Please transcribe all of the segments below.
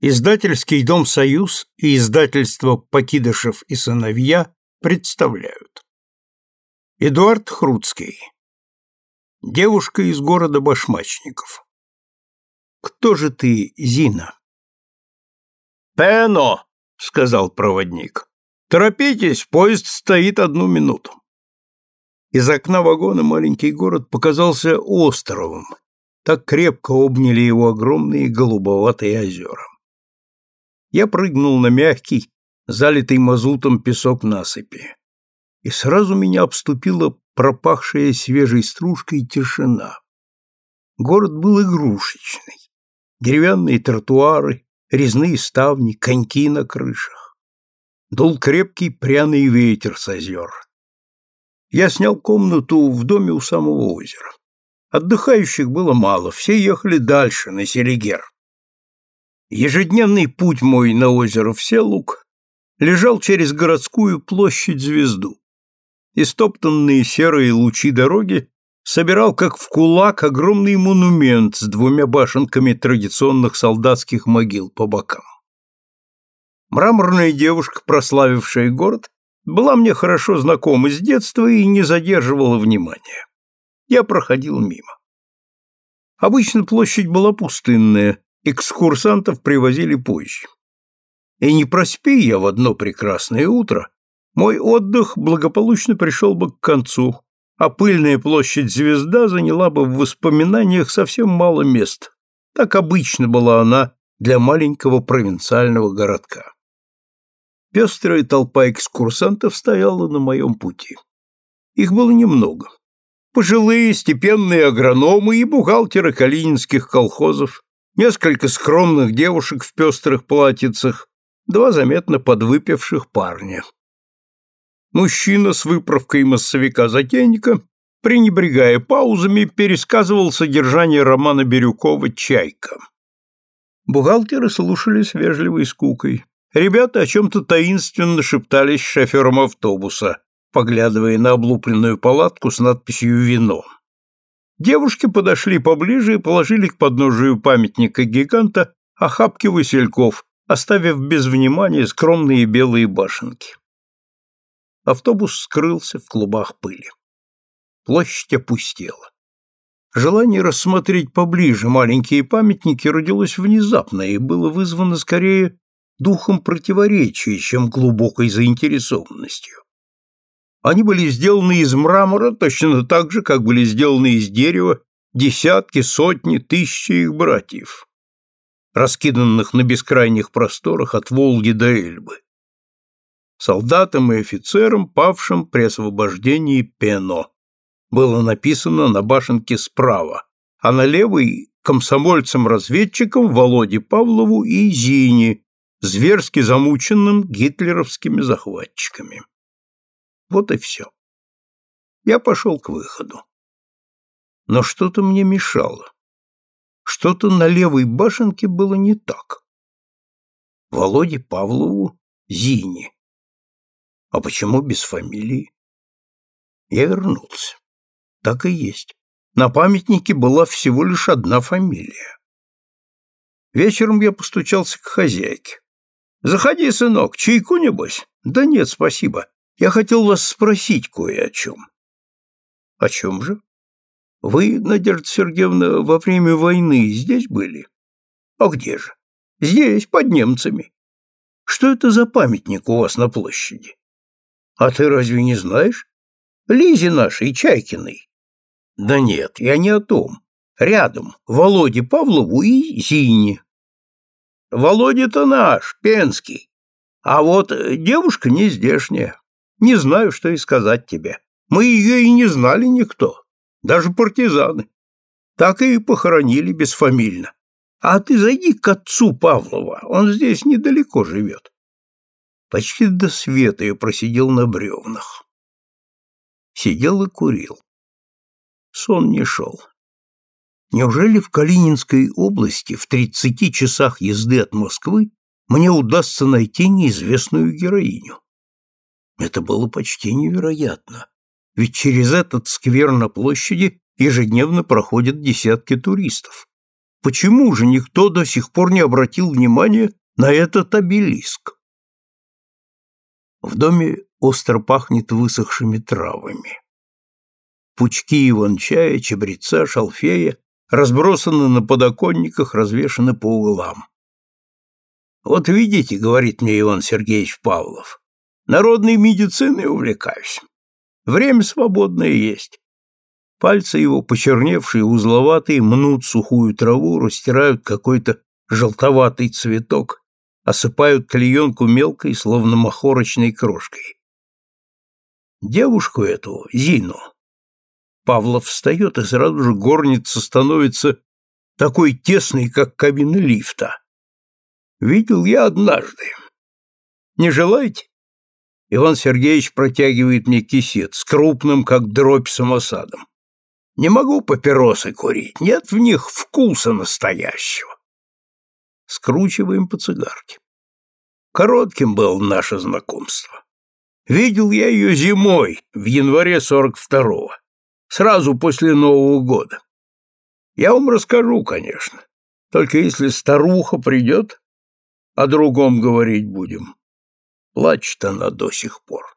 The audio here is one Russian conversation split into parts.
Издательский дом «Союз» и издательство «Покидышев и сыновья» представляют. Эдуард Хруцкий. Девушка из города Башмачников. Кто же ты, Зина? «Пено!» — сказал проводник. «Торопитесь, поезд стоит одну минуту». Из окна вагона маленький город показался островом. Так крепко обняли его огромные голубоватые озера я прыгнул на мягкий, залитый мазутом песок насыпи. И сразу меня обступила пропахшая свежей стружкой тишина. Город был игрушечный. Деревянные тротуары, резные ставни, коньки на крышах. Дул крепкий пряный ветер с озер. Я снял комнату в доме у самого озера. Отдыхающих было мало, все ехали дальше, на Селигер. Ежедневный путь мой на озеро Вселук лежал через городскую площадь Звезду. Истоптанные серые лучи дороги собирал, как в кулак, огромный монумент с двумя башенками традиционных солдатских могил по бокам. Мраморная девушка, прославившая город, была мне хорошо знакома с детства и не задерживала внимания. Я проходил мимо. Обычно площадь была пустынная, экскурсантов привозили позже. И не проспи я в одно прекрасное утро, мой отдых благополучно пришел бы к концу, а пыльная площадь Звезда заняла бы в воспоминаниях совсем мало мест. Так обычно была она для маленького провинциального городка. Пестрая толпа экскурсантов стояла на моем пути. Их было немного. Пожилые степенные агрономы и бухгалтеры калининских колхозов, несколько скромных девушек в пестрых платьицах, два заметно подвыпивших парня. Мужчина с выправкой массовика-затейника, пренебрегая паузами, пересказывал содержание романа Бирюкова «Чайка». Бухгалтеры слушали с вежливой скукой. Ребята о чем-то таинственно шептались с шофером автобуса, поглядывая на облупленную палатку с надписью «Вино». Девушки подошли поближе и положили к подножию памятника гиганта охапки васильков, оставив без внимания скромные белые башенки. Автобус скрылся в клубах пыли. Площадь опустела. Желание рассмотреть поближе маленькие памятники родилось внезапно и было вызвано скорее духом противоречия, чем глубокой заинтересованностью. Они были сделаны из мрамора точно так же, как были сделаны из дерева десятки, сотни, тысячи их братьев, раскиданных на бескрайних просторах от Волги до Эльбы. Солдатам и офицерам, павшим при освобождении Пено, было написано на башенке справа, а на левой – комсомольцам-разведчикам Володе Павлову и Зине, зверски замученным гитлеровскими захватчиками. Вот и все. Я пошел к выходу. Но что-то мне мешало. Что-то на левой башенке было не так. Володе Павлову Зине. А почему без фамилии? Я вернулся. Так и есть. На памятнике была всего лишь одна фамилия. Вечером я постучался к хозяйке. «Заходи, сынок, чайку, небось?» «Да нет, спасибо. Я хотел вас спросить кое о чем. О чем же? Вы, Надежда Сергеевна, во время войны здесь были? А где же? Здесь, под немцами. Что это за памятник у вас на площади? А ты разве не знаешь? Лизе нашей, Чайкиной. Да нет, я не о том. Рядом, Володе Павлову и Зине. Володя-то наш, Пенский. А вот девушка не здешняя. Не знаю, что и сказать тебе. Мы ее и не знали никто, даже партизаны. Так и похоронили бесфамильно. А ты зайди к отцу Павлова, он здесь недалеко живет. Почти до света я просидел на бревнах. Сидел и курил. Сон не шел. Неужели в Калининской области в тридцати часах езды от Москвы мне удастся найти неизвестную героиню? Это было почти невероятно, ведь через этот сквер на площади ежедневно проходят десятки туристов. Почему же никто до сих пор не обратил внимания на этот обелиск? В доме остро пахнет высохшими травами. Пучки иван-чая, чабреца, шалфея разбросаны на подоконниках, развешаны по углам. «Вот видите, — говорит мне Иван Сергеевич Павлов, — народной медициной увлекаюсь. Время свободное есть. Пальцы его, почерневшие, узловатые, мнут сухую траву, растирают какой-то желтоватый цветок, осыпают клеенку мелкой, словно махорочной крошкой. Девушку эту, Зину, Павлов встает, и сразу же горница становится такой тесной, как кабина лифта. Видел я однажды. Не желаете? Иван Сергеевич протягивает мне кисет с крупным, как дробь, самосадом. Не могу папиросы курить, нет в них вкуса настоящего. Скручиваем по цигарке. Коротким было наше знакомство. Видел я ее зимой, в январе сорок второго, сразу после Нового года. Я вам расскажу, конечно, только если старуха придет, о другом говорить будем. Плачет она до сих пор.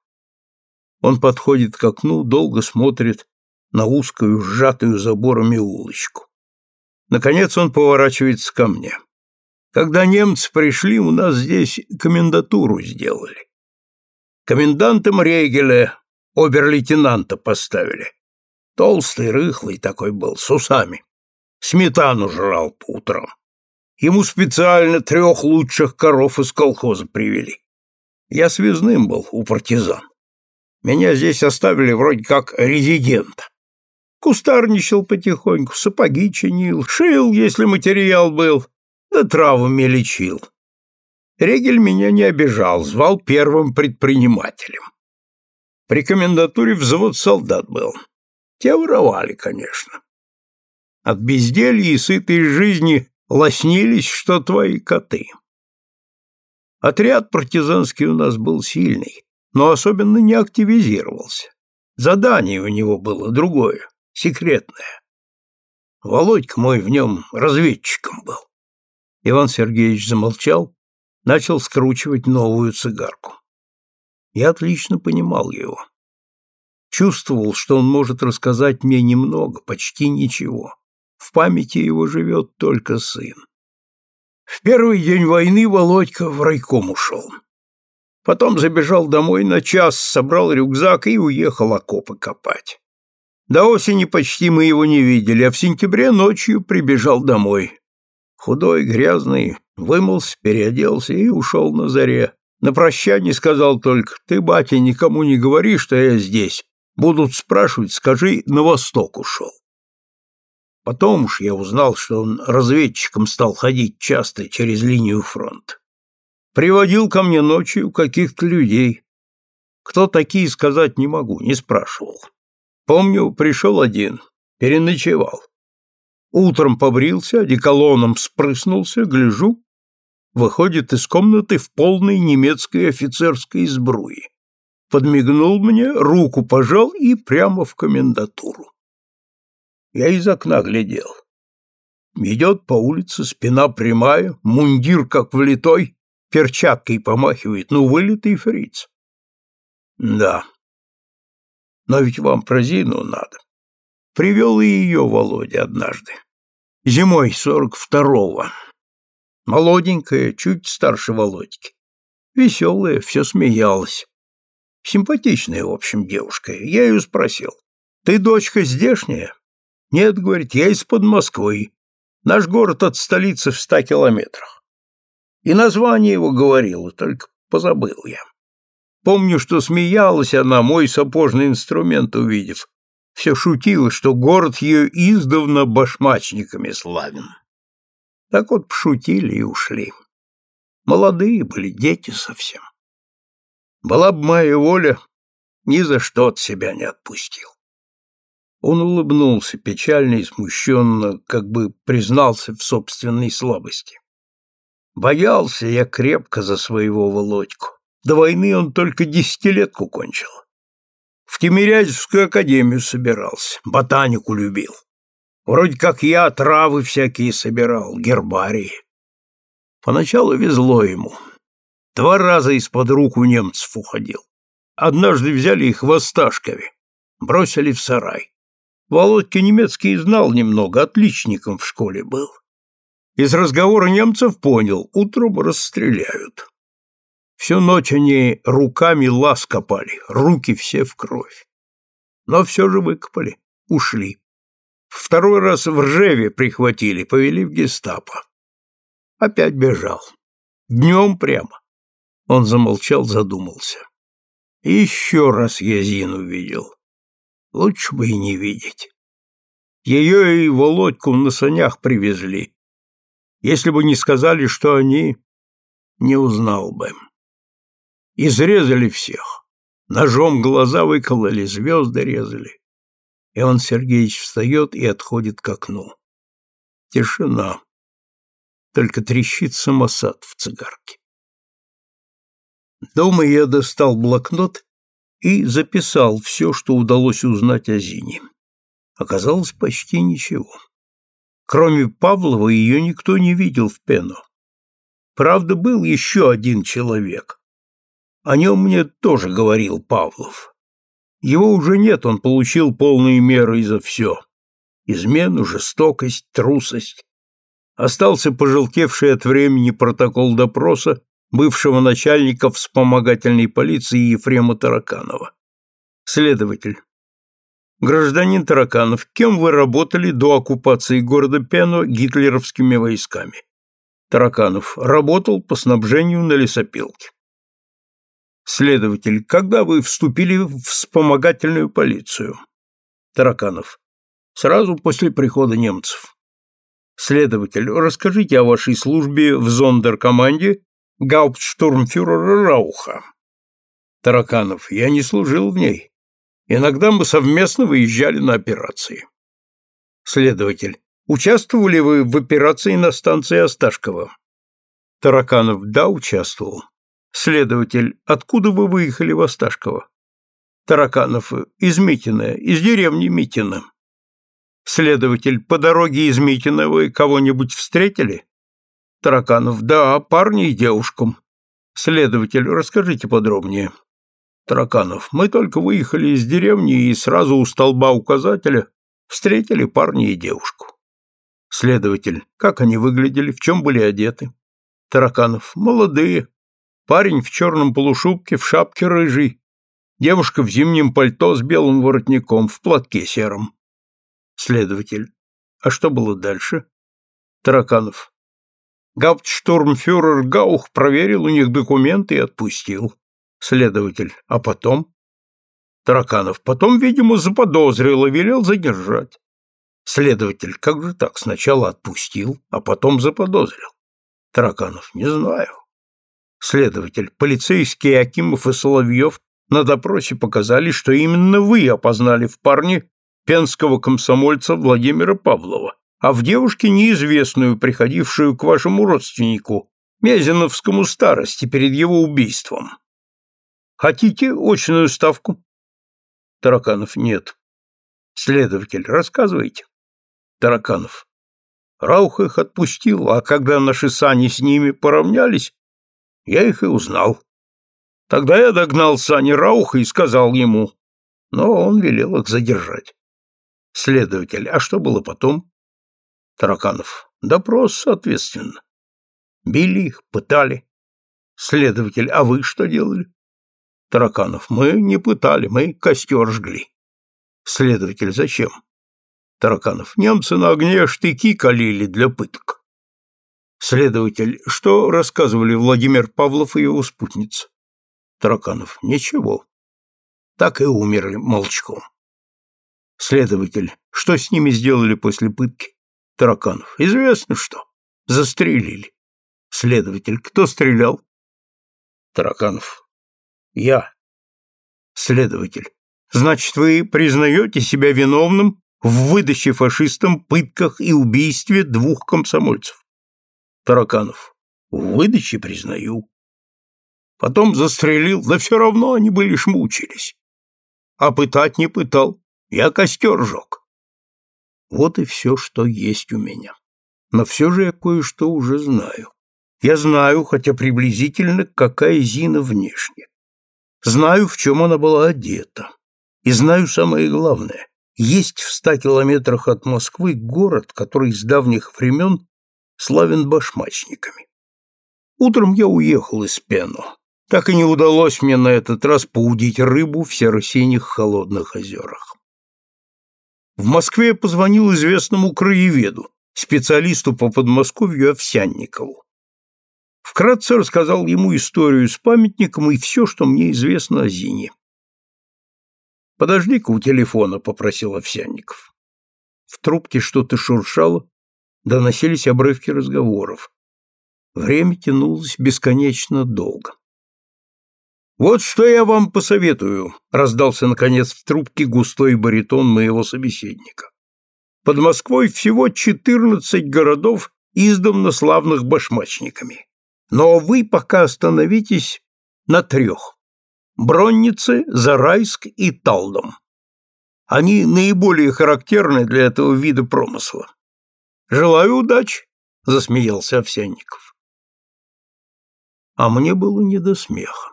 Он подходит к окну, долго смотрит на узкую, сжатую заборами улочку. Наконец он поворачивается ко мне. Когда немцы пришли, у нас здесь комендатуру сделали. Комендантом Рейгеля обер-лейтенанта поставили. Толстый, рыхлый такой был, с усами. Сметану жрал по утрам. Ему специально трех лучших коров из колхоза привели. Я связным был у партизан. Меня здесь оставили вроде как резидента. Кустарничал потихоньку, сапоги чинил, шил, если материал был, да травами лечил. Регель меня не обижал, звал первым предпринимателем. При комендатуре взвод солдат был. Те воровали, конечно. От безделья и сытой жизни лоснились, что твои коты. Отряд партизанский у нас был сильный, но особенно не активизировался. Задание у него было другое секретное. Володька мой в нем разведчиком был. Иван Сергеевич замолчал, начал скручивать новую цигарку. Я отлично понимал его. Чувствовал, что он может рассказать мне немного, почти ничего. В памяти его живет только сын. В первый день войны Володька в райком ушел. Потом забежал домой на час, собрал рюкзак и уехал окопы копать. До осени почти мы его не видели, а в сентябре ночью прибежал домой. Худой, грязный, вымылся, переоделся и ушел на заре. На прощание сказал только, ты, батя, никому не говори, что я здесь. Будут спрашивать, скажи, на восток ушел. Потом уж я узнал, что он разведчиком стал ходить часто через линию фронта. Приводил ко мне ночью каких-то людей. Кто такие, сказать не могу, не спрашивал. Помню, пришел один, переночевал. Утром побрился, одеколоном спрыснулся, гляжу, выходит из комнаты в полной немецкой офицерской сбруе. Подмигнул мне, руку пожал и прямо в комендатуру. Я из окна глядел. Идет по улице, спина прямая, мундир как влитой, перчаткой помахивает, ну, вылитый фриц. Да, но ведь вам про Зину надо. Привел и ее Володя однажды. Зимой сорок второго. Молоденькая, чуть старше Володьки. Веселая, все смеялась. Симпатичная, в общем, девушка. Я ее спросил. Ты дочка здешняя? Нет, говорит, я из-под Москвы. Наш город от столицы в ста километрах. И название его говорила, только позабыл я. Помню, что смеялась она, мой сапожный инструмент увидев. Все шутила, что город ее издавна башмачниками славен. Так вот пошутили и ушли. Молодые были, дети совсем. Была бы моя воля, ни за что от себя не отпустил. Он улыбнулся печально и смущенно, как бы признался в собственной слабости. Боялся я крепко за своего Володьку. До войны он только десятилетку кончил. В Тимирязевскую академию собирался, ботанику любил. Вроде как я травы всякие собирал, гербарии. Поначалу везло ему. Два раза из-под рук у немцев уходил. Однажды взяли их в Осташкове, бросили в сарай. Володька немецкий знал немного, отличником в школе был. Из разговора немцев понял, утром расстреляют. Всю ночь они руками лаз копали, руки все в кровь. Но все же выкопали, ушли. Второй раз в Ржеве прихватили, повели в гестапо. Опять бежал. Днем прямо. Он замолчал, задумался. Еще раз я Зину видел. Лучше бы и не видеть. Ее и Володьку на санях привезли. Если бы не сказали, что они, не узнал бы. Изрезали всех. Ножом глаза выкололи, звезды резали. Иван Сергеевич встает и отходит к окну. Тишина. Только трещит самосад в цигарке. Дома я достал блокнот и записал все, что удалось узнать о Зине. Оказалось почти ничего. Кроме Павлова ее никто не видел в Пену. Правда, был еще один человек, о нем мне тоже говорил Павлов. Его уже нет, он получил полные меры за все. Измену, жестокость, трусость. Остался пожелтевший от времени протокол допроса бывшего начальника вспомогательной полиции Ефрема Тараканова. Следователь. Гражданин Тараканов, кем вы работали до оккупации города Пено гитлеровскими войсками? Тараканов. Работал по снабжению на лесопилке. Следователь, когда вы вступили в вспомогательную полицию? Тараканов. Сразу после прихода немцев. Следователь, расскажите о вашей службе в зондеркоманде гауптштурмфюрера Рауха. Тараканов. Я не служил в ней. Иногда мы совместно выезжали на операции. Следователь. Участвовали вы в операции на станции Осташкова? Тараканов. Да, участвовал. Следователь, откуда вы выехали в Осташково? Тараканов, из Митина, из деревни Митина. Следователь, по дороге из Митина вы кого-нибудь встретили? Тараканов, да, парня и девушку. Следователь, расскажите подробнее. Тараканов, мы только выехали из деревни и сразу у столба указателя встретили парня и девушку. Следователь, как они выглядели, в чем были одеты? Тараканов, молодые, Парень в черном полушубке, в шапке рыжий. Девушка в зимнем пальто с белым воротником, в платке сером. Следователь. А что было дальше? Тараканов. Гауптштурмфюрер Гаух проверил у них документы и отпустил. Следователь. А потом? Тараканов. Потом, видимо, заподозрил и велел задержать. Следователь. Как же так? Сначала отпустил, а потом заподозрил. Тараканов. Не знаю. Следователь, полицейские Акимов и Соловьев на допросе показали, что именно вы опознали в парне пенского комсомольца Владимира Павлова, а в девушке неизвестную, приходившую к вашему родственнику, Мязиновскому старости перед его убийством. Хотите очную ставку? Тараканов, нет. Следователь, рассказывайте. Тараканов. Раух их отпустил, а когда наши сани с ними поравнялись, я их и узнал. Тогда я догнал Сани Рауха и сказал ему, но он велел их задержать. Следователь, а что было потом? Тараканов, допрос, соответственно. Били их, пытали. Следователь, а вы что делали? Тараканов, мы не пытали, мы костер жгли. Следователь, зачем? Тараканов, немцы на огне штыки калили для пыток. Следователь, что рассказывали Владимир Павлов и его спутница? Тараканов, ничего. Так и умерли молчком. Следователь, что с ними сделали после пытки? Тараканов, известно что. Застрелили. Следователь, кто стрелял? Тараканов, я. Следователь, значит, вы признаете себя виновным в выдаче фашистам, пытках и убийстве двух комсомольцев? Тараканов. В выдаче признаю. Потом застрелил, да все равно они бы лишь мучились. А пытать не пытал, я костер жег. Вот и все, что есть у меня. Но все же я кое-что уже знаю. Я знаю, хотя приблизительно, какая Зина внешне. Знаю, в чем она была одета. И знаю самое главное. Есть в ста километрах от Москвы город, который с давних времен славен башмачниками. Утром я уехал из Пено. Так и не удалось мне на этот раз поудить рыбу в серо-синих холодных озерах. В Москве я позвонил известному краеведу, специалисту по Подмосковью Овсянникову. Вкратце рассказал ему историю с памятником и все, что мне известно о Зине. «Подожди-ка у телефона», — попросил Овсянников. В трубке что-то шуршало, доносились обрывки разговоров. Время тянулось бесконечно долго. «Вот что я вам посоветую», — раздался, наконец, в трубке густой баритон моего собеседника. «Под Москвой всего четырнадцать городов, издавна славных башмачниками. Но вы пока остановитесь на трех. Броннице, Зарайск и Талдом. Они наиболее характерны для этого вида промысла. Желаю удачи, засмеялся Овсянников. А мне было не до смеха.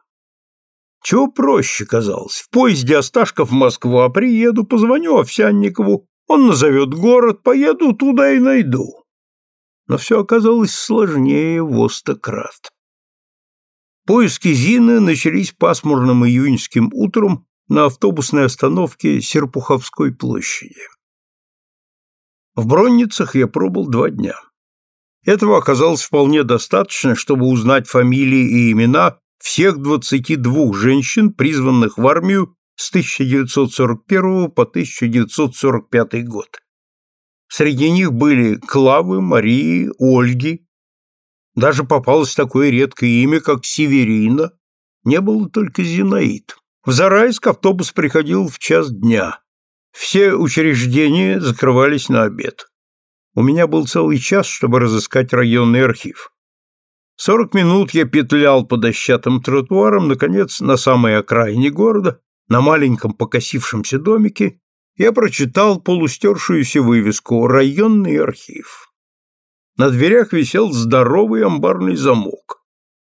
Чего проще казалось. В поезде Осташков в Москву, а приеду, позвоню Овсянникову, он назовет город, поеду туда и найду. Но все оказалось сложнее в стократ. Поиски Зины начались пасмурным июньским утром на автобусной остановке Серпуховской площади. В Бронницах я пробыл два дня. Этого оказалось вполне достаточно, чтобы узнать фамилии и имена всех 22 женщин, призванных в армию с 1941 по 1945 год. Среди них были Клавы, Марии, Ольги. Даже попалось такое редкое имя, как Северина. Не было только Зинаид. В Зарайск автобус приходил в час дня. Все учреждения закрывались на обед. У меня был целый час, чтобы разыскать районный архив. Сорок минут я петлял по дощатым тротуарам, наконец, на самой окраине города, на маленьком покосившемся домике, я прочитал полустершуюся вывеску «Районный архив». На дверях висел здоровый амбарный замок.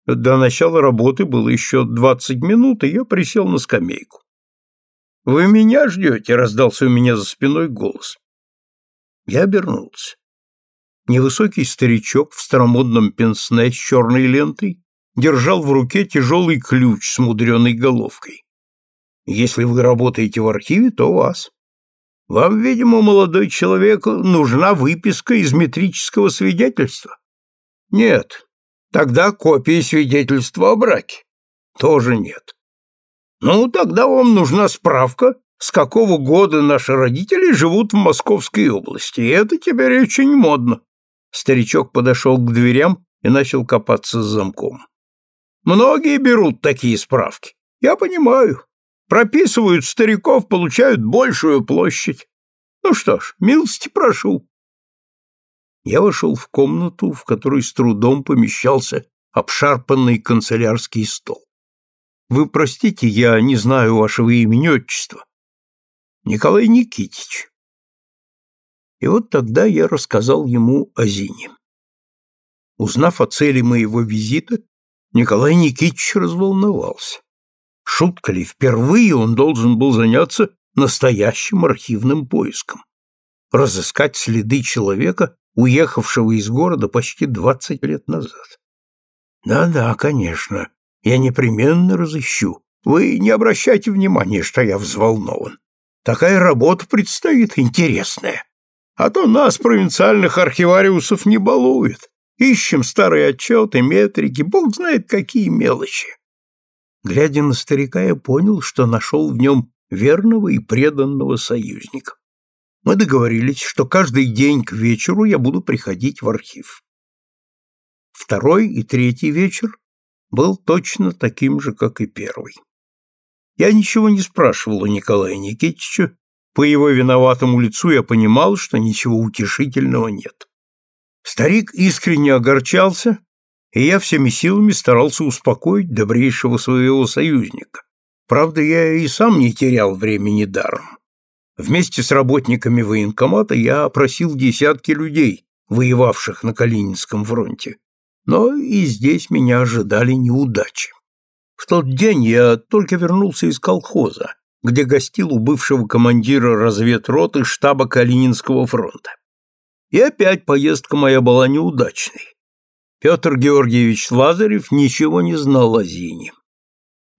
До начала работы было еще двадцать минут, и я присел на скамейку. «Вы меня ждете?» — раздался у меня за спиной голос. Я обернулся. Невысокий старичок в старомодном пенсне с черной лентой держал в руке тяжелый ключ с мудреной головкой. «Если вы работаете в архиве, то вас. Вам, видимо, молодой человек, нужна выписка из метрического свидетельства?» «Нет. Тогда копия свидетельства о браке?» «Тоже нет. Ну, тогда вам нужна справка, с какого года наши родители живут в Московской области. И это теперь очень модно. Старичок подошел к дверям и начал копаться с замком. Многие берут такие справки. Я понимаю. Прописывают стариков, получают большую площадь. Ну что ж, милости прошу. Я вошел в комнату, в которой с трудом помещался обшарпанный канцелярский стол. Вы простите, я не знаю вашего имени отчества. Николай Никитич. И вот тогда я рассказал ему о Зине. Узнав о цели моего визита, Николай Никитич разволновался. Шутка ли, впервые он должен был заняться настоящим архивным поиском. Разыскать следы человека, уехавшего из города почти двадцать лет назад. Да-да, конечно, я непременно разыщу. Вы не обращайте внимания, что я взволнован. Такая работа предстоит интересная. А то нас, провинциальных архивариусов, не балуют. Ищем старые отчеты, метрики, бог знает какие мелочи. Глядя на старика, я понял, что нашел в нем верного и преданного союзника. Мы договорились, что каждый день к вечеру я буду приходить в архив. Второй и третий вечер был точно таким же, как и первый. Я ничего не спрашивал у Николая Никитича, по его виноватому лицу я понимал, что ничего утешительного нет. Старик искренне огорчался, и я всеми силами старался успокоить добрейшего своего союзника. Правда, я и сам не терял времени даром. Вместе с работниками военкомата я опросил десятки людей, воевавших на Калининском фронте. Но и здесь меня ожидали неудачи. В тот день я только вернулся из колхоза, где гостил у бывшего командира разведроты штаба Калининского фронта. И опять поездка моя была неудачной. Петр Георгиевич Лазарев ничего не знал о Зине.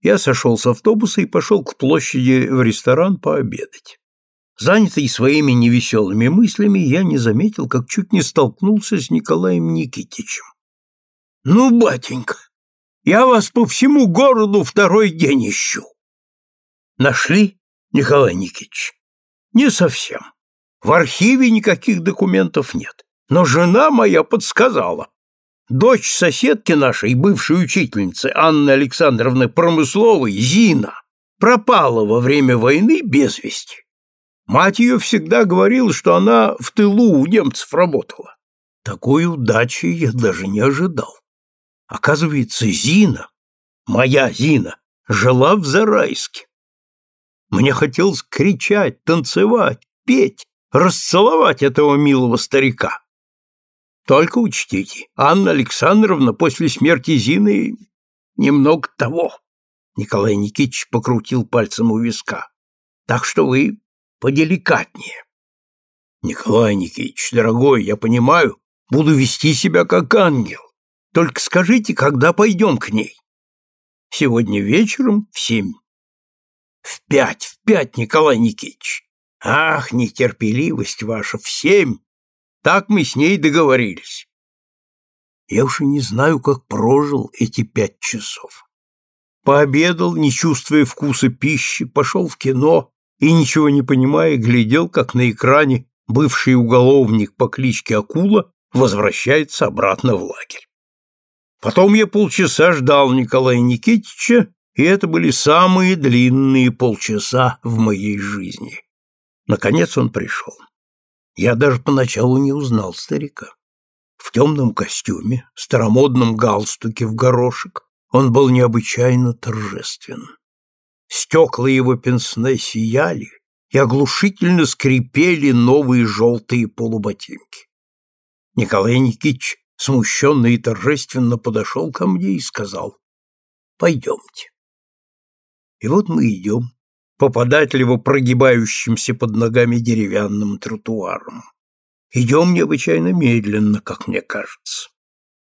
Я сошел с автобуса и пошел к площади в ресторан пообедать. Занятый своими невеселыми мыслями, я не заметил, как чуть не столкнулся с Николаем Никитичем. — Ну, батенька, я вас по всему городу второй день ищу. — Нашли, Николай Никитич? — Не совсем. В архиве никаких документов нет. Но жена моя подсказала. Дочь соседки нашей, бывшей учительницы Анны Александровны Промысловой, Зина, пропала во время войны без вести. Мать ее всегда говорила, что она в тылу у немцев работала. Такой удачи я даже не ожидал. Оказывается, Зина, моя Зина, жила в Зарайске. Мне хотелось кричать, танцевать, петь, расцеловать этого милого старика. Только учтите, Анна Александровна после смерти Зины немного того. Николай Никитич покрутил пальцем у виска. Так что вы поделикатнее. Николай Никитич, дорогой, я понимаю, буду вести себя как ангел. Только скажите, когда пойдем к ней? Сегодня вечером в семь. В пять, в пять, Николай Никитич. Ах, нетерпеливость ваша, в семь. Так мы с ней договорились. Я уж и не знаю, как прожил эти пять часов. Пообедал, не чувствуя вкуса пищи, пошел в кино, и, ничего не понимая, глядел, как на экране бывший уголовник по кличке Акула возвращается обратно в лагерь. Потом я полчаса ждал Николая Никитича, и это были самые длинные полчаса в моей жизни. Наконец он пришел. Я даже поначалу не узнал старика. В темном костюме, старомодном галстуке в горошек он был необычайно торжествен. Стекла его пенсне сияли и оглушительно скрипели новые желтые полуботинки. Николай Никитич, смущенно и торжественно, подошел ко мне и сказал, «Пойдемте». И вот мы идем по податливо прогибающимся под ногами деревянным тротуарам. Идем необычайно медленно, как мне кажется.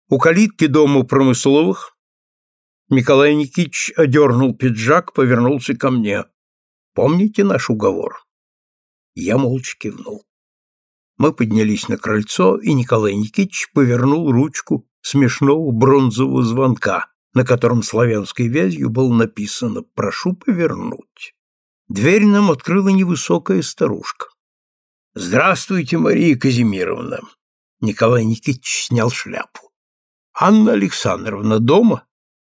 У калитки дома промысловых Николай Никитич одернул пиджак, повернулся ко мне. «Помните наш уговор?» Я молча кивнул. Мы поднялись на крыльцо, и Николай Никитич повернул ручку смешного бронзового звонка, на котором славянской вязью было написано «Прошу повернуть». Дверь нам открыла невысокая старушка. «Здравствуйте, Мария Казимировна!» Николай Никитич снял шляпу. «Анна Александровна дома?»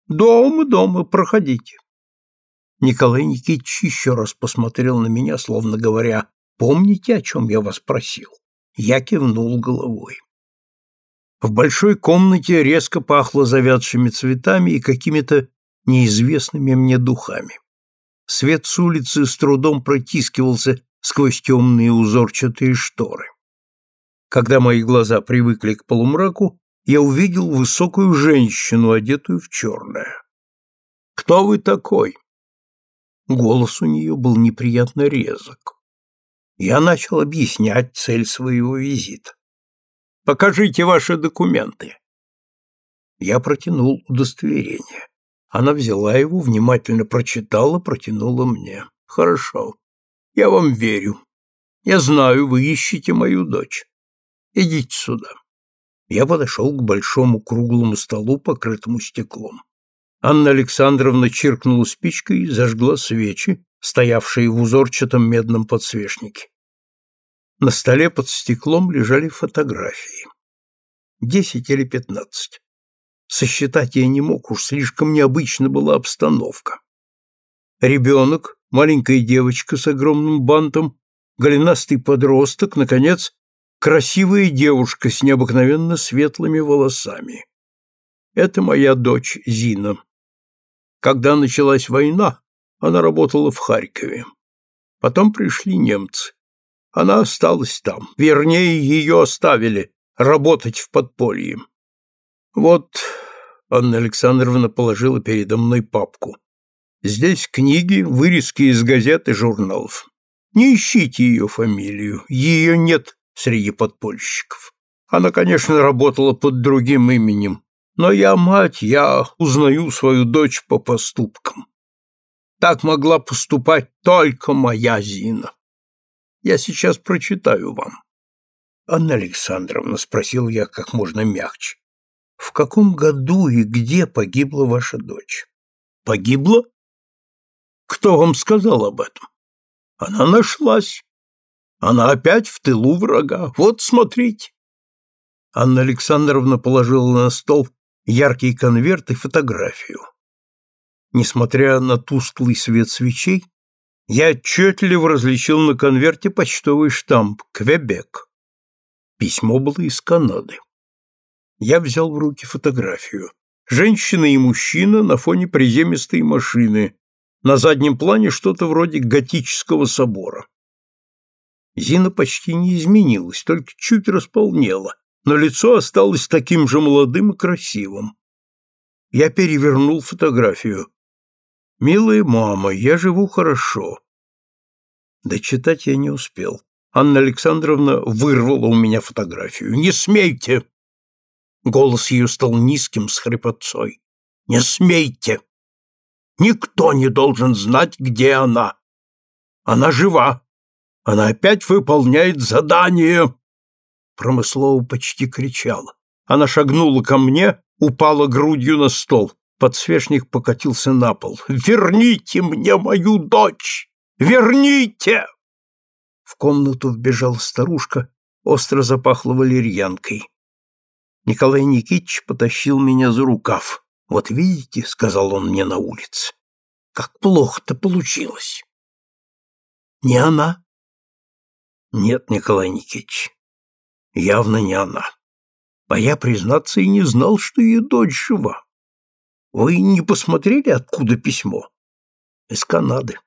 Дома, дома, проходите. Николай Никитич еще раз посмотрел на меня, словно говоря, помните, о чем я вас просил? Я кивнул головой. В большой комнате резко пахло завядшими цветами и какими-то неизвестными мне духами. Свет с улицы с трудом протискивался сквозь темные узорчатые шторы. Когда мои глаза привыкли к полумраку, я увидел высокую женщину, одетую в черное. «Кто вы такой?» Голос у нее был неприятно резок. Я начал объяснять цель своего визита. «Покажите ваши документы». Я протянул удостоверение. Она взяла его, внимательно прочитала, протянула мне. «Хорошо. Я вам верю. Я знаю, вы ищете мою дочь. Идите сюда». Я подошел к большому круглому столу, покрытому стеклом. Анна Александровна чиркнула спичкой и зажгла свечи, стоявшие в узорчатом медном подсвечнике. На столе под стеклом лежали фотографии. Десять или пятнадцать. Сосчитать я не мог, уж слишком необычна была обстановка. Ребенок, маленькая девочка с огромным бантом, голенастый подросток, наконец, красивая девушка с необыкновенно светлыми волосами. Это моя дочь Зина. Когда началась война, она работала в Харькове. Потом пришли немцы. Она осталась там, вернее, ее оставили работать в подполье. Вот Анна Александровна положила передо мной папку. Здесь книги, вырезки из газет и журналов. Не ищите ее фамилию, ее нет среди подпольщиков. Она, конечно, работала под другим именем, но я мать, я узнаю свою дочь по поступкам. Так могла поступать только моя Зина. Я сейчас прочитаю вам. Анна Александровна, спросил я как можно мягче, в каком году и где погибла ваша дочь? Погибла? Кто вам сказал об этом? Она нашлась. Она опять в тылу врага. Вот смотрите. Анна Александровна положила на стол яркий конверт и фотографию. Несмотря на тусклый свет свечей, я отчетливо различил на конверте почтовый штамп «Квебек». Письмо было из Канады. Я взял в руки фотографию. Женщина и мужчина на фоне приземистой машины. На заднем плане что-то вроде готического собора. Зина почти не изменилась, только чуть располнела, но лицо осталось таким же молодым и красивым. Я перевернул фотографию. «Милая мама, я живу хорошо». Дочитать я не успел. Анна Александровна вырвала у меня фотографию. «Не смейте!» Голос ее стал низким с хрипотцой. «Не смейте! Никто не должен знать, где она. Она жива. Она опять выполняет задание!» Промыслова почти кричала. Она шагнула ко мне, упала грудью на стол. Подсвечник покатился на пол. «Верните мне мою дочь! Верните!» В комнату вбежала старушка, остро запахла валерьянкой. Николай Никитич потащил меня за рукав. «Вот видите», — сказал он мне на улице, — «как плохо-то получилось». «Не она?» «Нет, Николай Никитич, явно не она. А я, признаться, и не знал, что ее дочь жива. Вы не посмотрели, откуда письмо? Из Канады.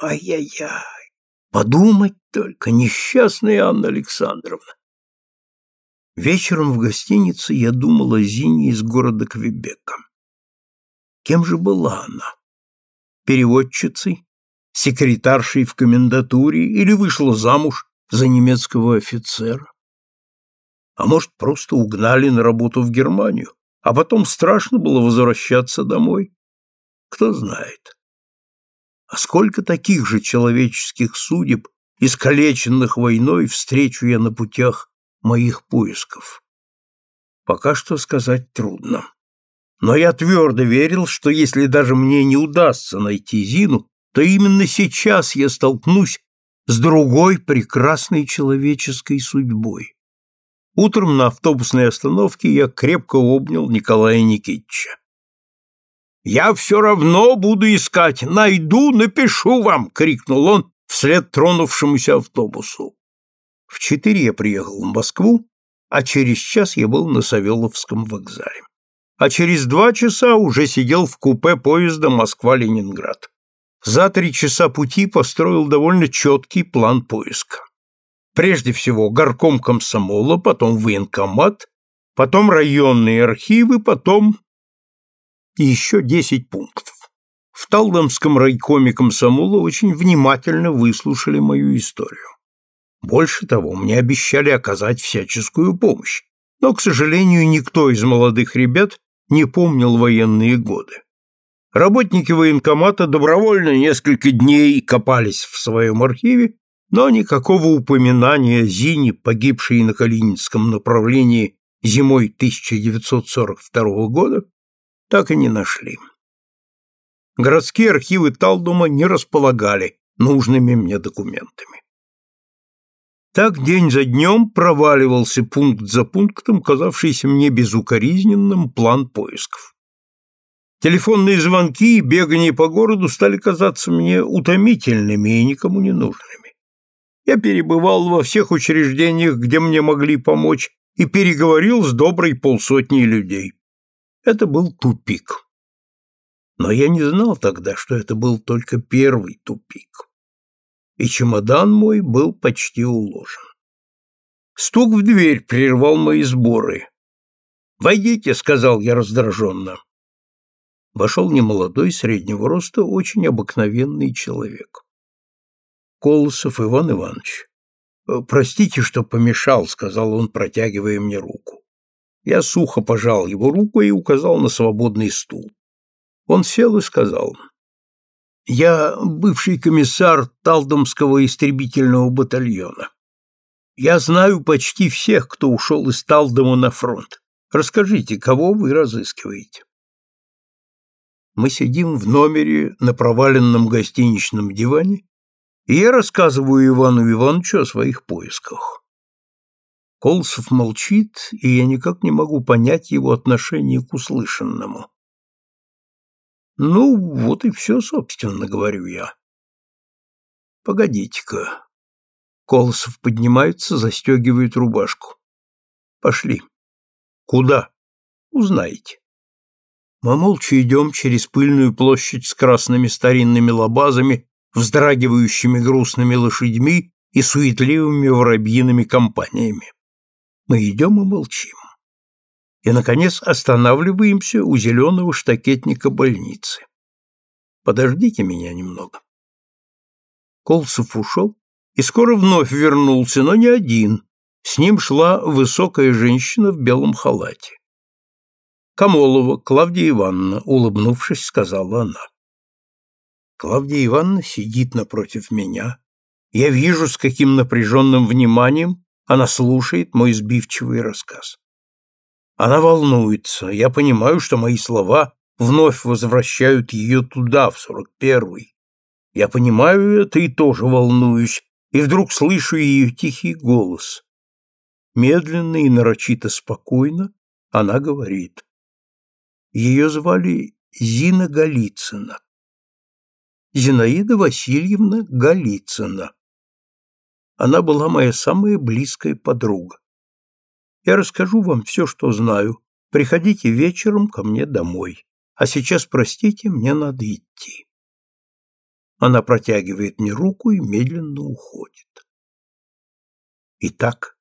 Ай-яй-яй, подумать только, несчастная Анна Александровна. Вечером в гостинице я думал о Зине из города Квебека. Кем же была она? Переводчицей? Секретаршей в комендатуре или вышла замуж за немецкого офицера? А может, просто угнали на работу в Германию, а потом страшно было возвращаться домой? Кто знает. А сколько таких же человеческих судеб, искалеченных войной, встречу я на путях моих поисков. Пока что сказать трудно. Но я твердо верил, что если даже мне не удастся найти Зину, то именно сейчас я столкнусь с другой прекрасной человеческой судьбой. Утром на автобусной остановке я крепко обнял Николая Никитича. «Я все равно буду искать, найду, напишу вам!» — крикнул он вслед тронувшемуся автобусу. В четыре я приехал в Москву, а через час я был на Савеловском вокзале. А через два часа уже сидел в купе поезда Москва-Ленинград. За три часа пути построил довольно четкий план поиска. Прежде всего горком комсомола, потом военкомат, потом районные архивы, потом и еще десять пунктов. В Талдомском райкоме комсомола очень внимательно выслушали мою историю. Больше того, мне обещали оказать всяческую помощь, но, к сожалению, никто из молодых ребят не помнил военные годы. Работники военкомата добровольно несколько дней копались в своем архиве, но никакого упоминания Зине, погибшей на Калининском направлении зимой 1942 года, так и не нашли. Городские архивы Талдума не располагали нужными мне документами. Так день за днем проваливался пункт за пунктом, казавшийся мне безукоризненным план поисков. Телефонные звонки и бегание по городу стали казаться мне утомительными и никому не нужными. Я перебывал во всех учреждениях, где мне могли помочь, и переговорил с доброй полсотней людей. Это был тупик. Но я не знал тогда, что это был только первый тупик. и чемодан мой был почти уложен. Стук в дверь прервал мои сборы. «Войдите», — сказал я раздраженно. Вошел немолодой, среднего роста, очень обыкновенный человек. Колосов Иван Иванович. «Простите, что помешал», — сказал он, протягивая мне руку. Я сухо пожал его руку и указал на свободный стул. Он сел и сказал, «Я бывший комиссар Талдомского истребительного батальона. Я знаю почти всех, кто ушел из Талдома на фронт. Расскажите, кого вы разыскиваете?» Мы сидим в номере на проваленном гостиничном диване, и я рассказываю Ивану Ивановичу о своих поисках. Колосов молчит, и я никак не могу понять его отношение к услышанному. Ну, вот и все, собственно, говорю я. Погодите-ка. Колосов поднимается, застегивает рубашку. Пошли. Куда? Узнаете. Мы молча идем через пыльную площадь с красными старинными лабазами, вздрагивающими грустными лошадьми и суетливыми воробьиными компаниями. Мы идем и молчим. И, наконец, останавливаемся у зеленого штакетника больницы. Подождите меня немного. Колсов ушел и скоро вновь вернулся, но не один. С ним шла высокая женщина в белом халате. Камолова Клавдия Ивановна, улыбнувшись, сказала она. Клавдия Ивановна сидит напротив меня. Я вижу, с каким напряженным вниманием она слушает мой сбивчивый рассказ. Она волнуется. Я понимаю, что мои слова вновь возвращают ее туда, в сорок первый. Я понимаю это и тоже волнуюсь, и вдруг слышу ее тихий голос. Медленно и нарочито спокойно она говорит. Ее звали Зина Голицына. Зинаида Васильевна Голицына. Она была моя самая близкая подруга. Я расскажу вам все, что знаю. Приходите вечером ко мне домой. А сейчас, простите, мне надо идти. Она протягивает мне руку и медленно уходит. Итак,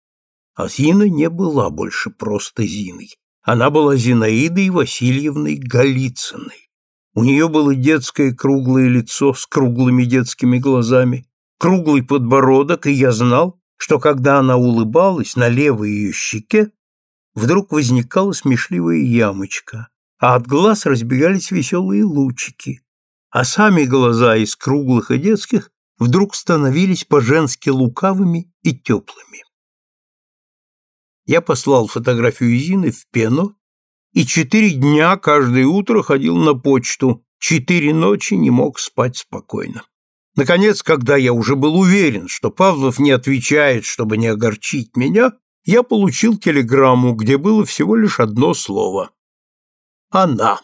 а Зина не была больше просто Зиной. Она была Зинаидой Васильевной Голицыной. У нее было детское круглое лицо с круглыми детскими глазами, круглый подбородок, и я знал, что когда она улыбалась, на левой ее щеке вдруг возникала смешливая ямочка, а от глаз разбегались веселые лучики, а сами глаза из круглых и детских вдруг становились по-женски лукавыми и теплыми. Я послал фотографию Зины в пену и четыре дня каждое утро ходил на почту, четыре ночи не мог спать спокойно. Наконец, когда я уже был уверен, что Павлов не отвечает, чтобы не огорчить меня, я получил телеграмму, где было всего лишь одно слово. Она.